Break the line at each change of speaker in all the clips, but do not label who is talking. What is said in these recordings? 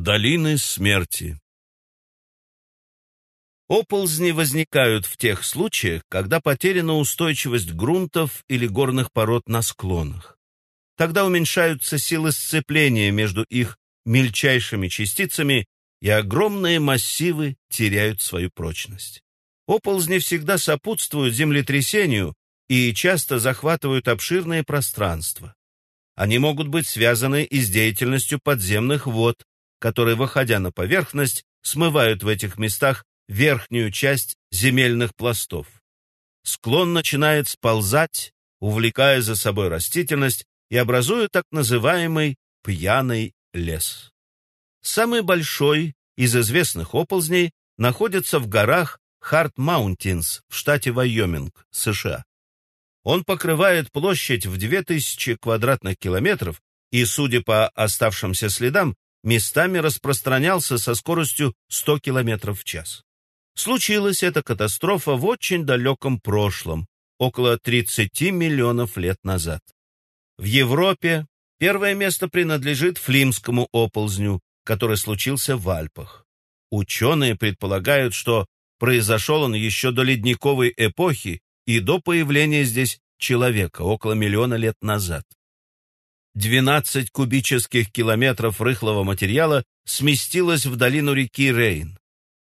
Долины смерти Оползни возникают в тех случаях, когда потеряна устойчивость грунтов или горных пород на склонах. Тогда уменьшаются силы сцепления между их мельчайшими частицами, и огромные массивы теряют свою прочность. Оползни всегда сопутствуют землетрясению и часто захватывают обширные пространства. Они могут быть связаны и с деятельностью подземных вод, которые, выходя на поверхность, смывают в этих местах верхнюю часть земельных пластов. Склон начинает сползать, увлекая за собой растительность и образуя так называемый пьяный лес. Самый большой из известных оползней находится в горах Харт-Маунтинс в штате Вайоминг, США. Он покрывает площадь в 2000 квадратных километров и, судя по оставшимся следам, местами распространялся со скоростью 100 километров в час. Случилась эта катастрофа в очень далеком прошлом, около 30 миллионов лет назад. В Европе первое место принадлежит Флимскому оползню, который случился в Альпах. Ученые предполагают, что произошел он еще до ледниковой эпохи и до появления здесь человека около миллиона лет назад. 12 кубических километров рыхлого материала сместилось в долину реки Рейн.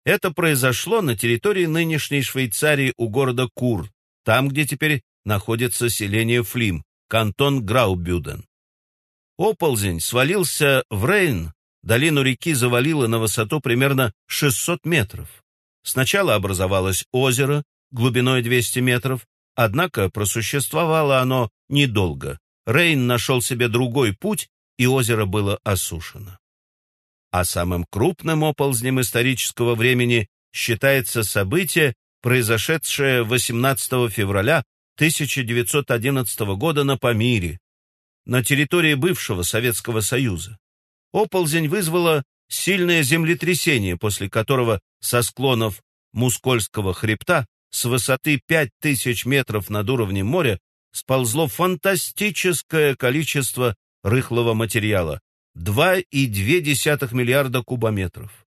Это произошло на территории нынешней Швейцарии у города Кур, там, где теперь находится селение Флим, кантон Граубюден. Оползень свалился в Рейн, долину реки завалило на высоту примерно 600 метров. Сначала образовалось озеро, глубиной 200 метров, однако просуществовало оно недолго. Рейн нашел себе другой путь, и озеро было осушено. А самым крупным оползнем исторического времени считается событие, произошедшее 18 февраля 1911 года на Памире, на территории бывшего Советского Союза. Оползень вызвало сильное землетрясение, после которого со склонов Мускольского хребта с высоты 5000 метров над уровнем моря сползло фантастическое количество рыхлого материала – 2,2 миллиарда кубометров.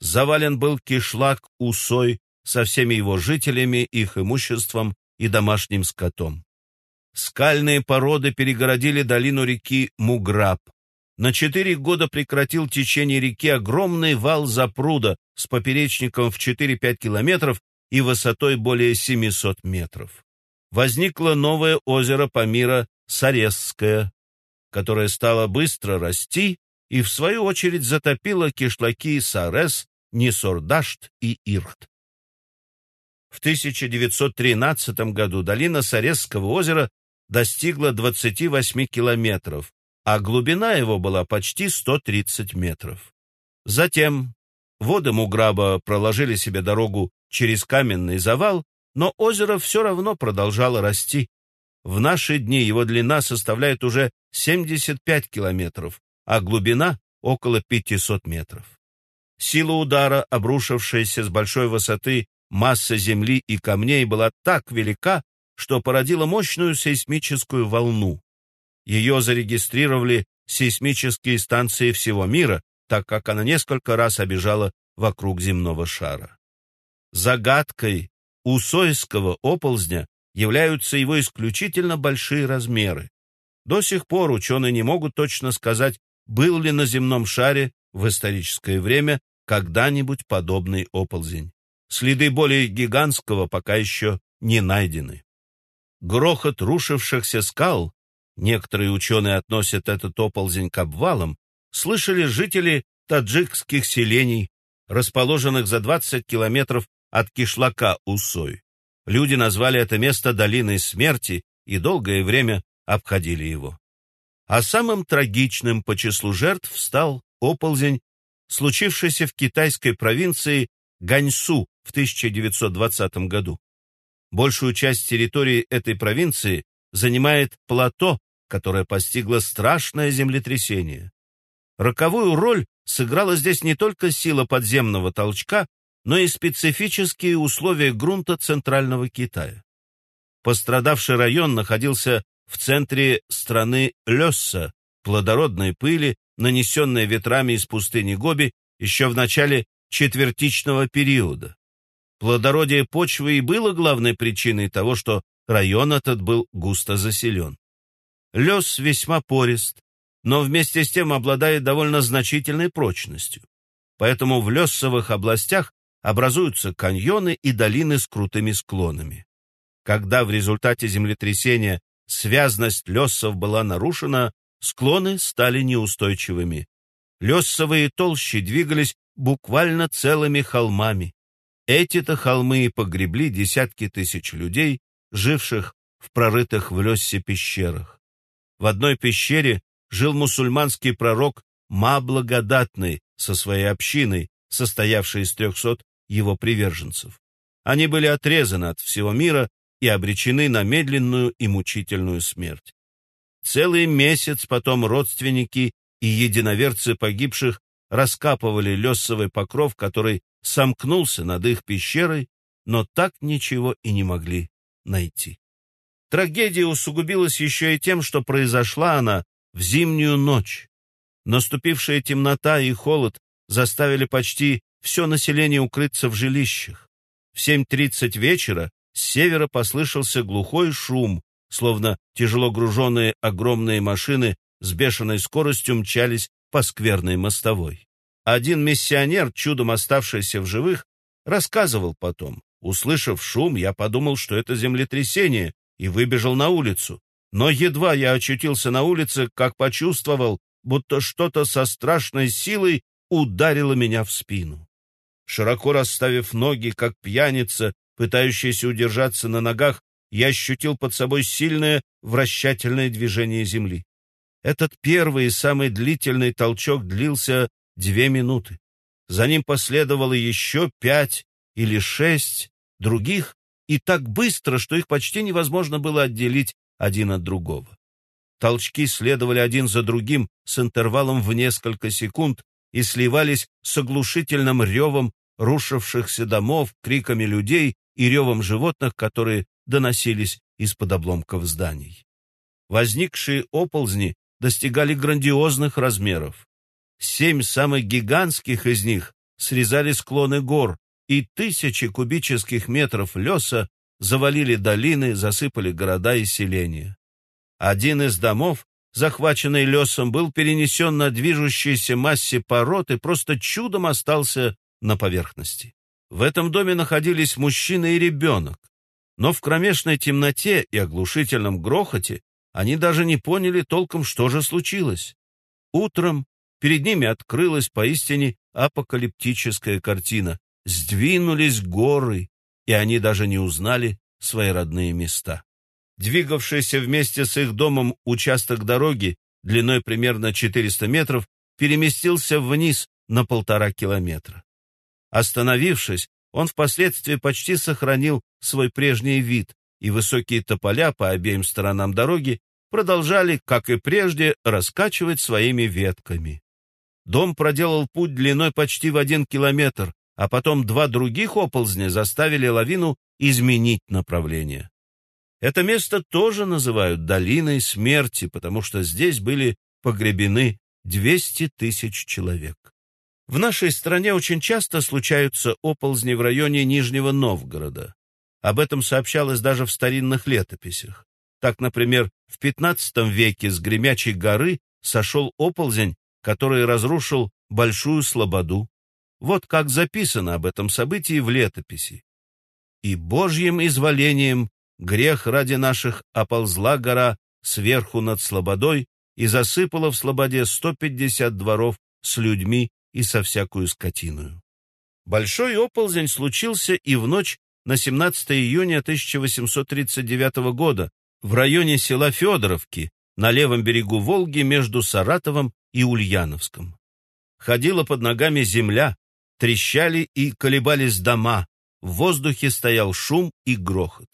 Завален был кишлак Усой со всеми его жителями, их имуществом и домашним скотом. Скальные породы перегородили долину реки Муграб. На четыре года прекратил течение реки огромный вал запруда с поперечником в 4-5 километров и высотой более 700 метров. Возникло новое озеро Памира Саресское, которое стало быстро расти и, в свою очередь, затопило кишлаки Сарес, Нисордашт и Ирт. В 1913 году долина Саресского озера достигла 28 километров, а глубина его была почти 130 метров. Затем воды Муграба проложили себе дорогу через каменный завал, но озеро все равно продолжало расти. В наши дни его длина составляет уже 75 километров, а глубина около 500 метров. Сила удара, обрушившаяся с большой высоты масса земли и камней, была так велика, что породила мощную сейсмическую волну. Ее зарегистрировали сейсмические станции всего мира, так как она несколько раз обижала вокруг земного шара. Загадкой усойского оползня являются его исключительно большие размеры. До сих пор ученые не могут точно сказать, был ли на земном шаре в историческое время когда-нибудь подобный оползень. Следы более гигантского пока еще не найдены. Грохот рушившихся скал, некоторые ученые относят этот оползень к обвалам, слышали жители таджикских селений, расположенных за 20 километров от кишлака Усой. Люди назвали это место долиной смерти и долгое время обходили его. А самым трагичным по числу жертв стал оползень, случившийся в китайской провинции Ганьсу в 1920 году. Большую часть территории этой провинции занимает плато, которое постигло страшное землетрясение. Роковую роль сыграла здесь не только сила подземного толчка, но и специфические условия грунта центрального Китая. Пострадавший район находился в центре страны Лесса, плодородной пыли, нанесенное ветрами из пустыни Гоби еще в начале четвертичного периода. Плодородие почвы и было главной причиной того, что район этот был густо заселен. Лес весьма порист, но вместе с тем обладает довольно значительной прочностью. Поэтому в лесовых областях образуются каньоны и долины с крутыми склонами. Когда в результате землетрясения связность лесов была нарушена, склоны стали неустойчивыми. Лесовые толщи двигались буквально целыми холмами. Эти-то холмы и погребли десятки тысяч людей, живших в прорытых в лесе пещерах. В одной пещере жил мусульманский пророк Ма Благодатный со своей общиной, состоявшей из трехсот его приверженцев. Они были отрезаны от всего мира и обречены на медленную и мучительную смерть. Целый месяц потом родственники и единоверцы погибших раскапывали лесовый покров, который сомкнулся над их пещерой, но так ничего и не могли найти. Трагедия усугубилась еще и тем, что произошла она в зимнюю ночь. Наступившая темнота и холод заставили почти все население укрыться в жилищах. В 7.30 вечера с севера послышался глухой шум, словно тяжело груженные огромные машины с бешеной скоростью мчались по скверной мостовой. Один миссионер, чудом оставшийся в живых, рассказывал потом. Услышав шум, я подумал, что это землетрясение, и выбежал на улицу. Но едва я очутился на улице, как почувствовал, будто что-то со страшной силой ударило меня в спину. Широко расставив ноги, как пьяница, пытающийся удержаться на ногах, я ощутил под собой сильное вращательное движение земли. Этот первый и самый длительный толчок длился две минуты. За ним последовало еще пять или шесть других, и так быстро, что их почти невозможно было отделить один от другого. Толчки следовали один за другим с интервалом в несколько секунд и сливались с оглушительным ревом рушившихся домов, криками людей и ревом животных, которые доносились из-под обломков зданий. Возникшие оползни достигали грандиозных размеров. Семь самых гигантских из них срезали склоны гор, и тысячи кубических метров леса завалили долины, засыпали города и селения. Один из домов, захваченный лесом, был перенесен на движущейся массе пород и просто чудом остался на поверхности. В этом доме находились мужчина и ребенок, но в кромешной темноте и оглушительном грохоте они даже не поняли толком, что же случилось. Утром перед ними открылась поистине апокалиптическая картина. Сдвинулись горы, и они даже не узнали свои родные места. Двигавшийся вместе с их домом участок дороги длиной примерно 400 метров переместился вниз на полтора километра. Остановившись, он впоследствии почти сохранил свой прежний вид, и высокие тополя по обеим сторонам дороги продолжали, как и прежде, раскачивать своими ветками. Дом проделал путь длиной почти в один километр, а потом два других оползня заставили лавину изменить направление. Это место тоже называют долиной смерти, потому что здесь были погребены 200 тысяч человек. В нашей стране очень часто случаются оползни в районе Нижнего Новгорода. Об этом сообщалось даже в старинных летописях. Так, например, в XV веке с Гремячей горы сошел оползень, который разрушил Большую Слободу. Вот как записано об этом событии в летописи. «И Божьим изволением грех ради наших оползла гора сверху над Слободой и засыпала в Слободе 150 дворов с людьми и со всякую скотиною. Большой оползень случился и в ночь на 17 июня 1839 года в районе села Федоровки на левом берегу Волги между Саратовом и Ульяновском. Ходила под ногами земля, трещали и колебались дома, в воздухе стоял шум и грохот.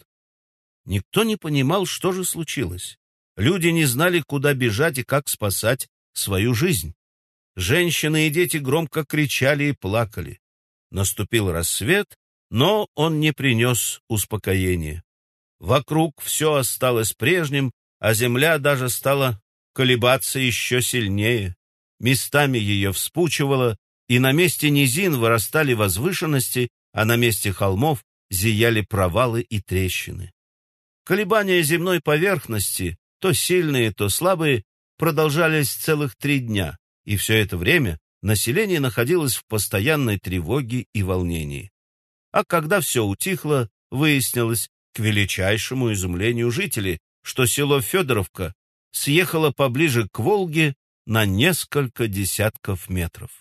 Никто не понимал, что же случилось. Люди не знали, куда бежать и как спасать свою жизнь. Женщины и дети громко кричали и плакали. Наступил рассвет, но он не принес успокоения. Вокруг все осталось прежним, а земля даже стала колебаться еще сильнее. местами ее вспучивало, и на месте низин вырастали возвышенности, а на месте холмов зияли провалы и трещины. Колебания земной поверхности, то сильные, то слабые, продолжались целых три дня, и все это время население находилось в постоянной тревоге и волнении. А когда все утихло, выяснилось, к величайшему изумлению жителей, что село Федоровка съехало поближе к Волге на несколько десятков метров.